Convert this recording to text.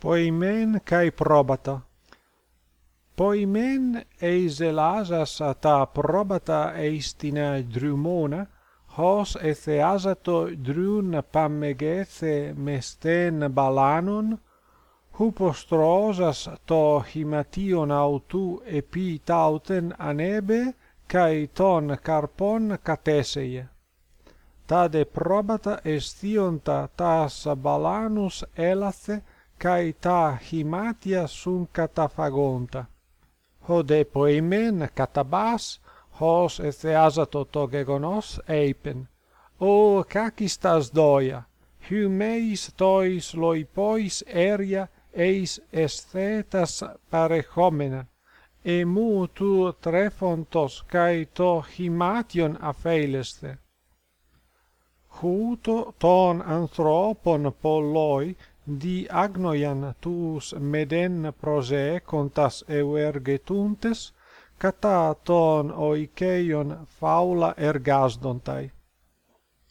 poimen kai probata. Poimen eis elasas ta probata eistina drumona hos etheasato drun pammegethe mesten balanon hupostrosas to himation autu epi tauten anebe kai ton carpon cateseie. Tade probata estionta tas balanus elathe kai ta himatia sun katafagonta ho de poimen katabas hos etheasa gegonos eipen. O kakistas doia humeis tois loipois eria eis esthetas parechomena e mu tu trefontos kai to himation apheileste huto ton anthropon polloi di agnoian tus meden prose contas euergetuntes cata ton oikeion faula ergasdontai.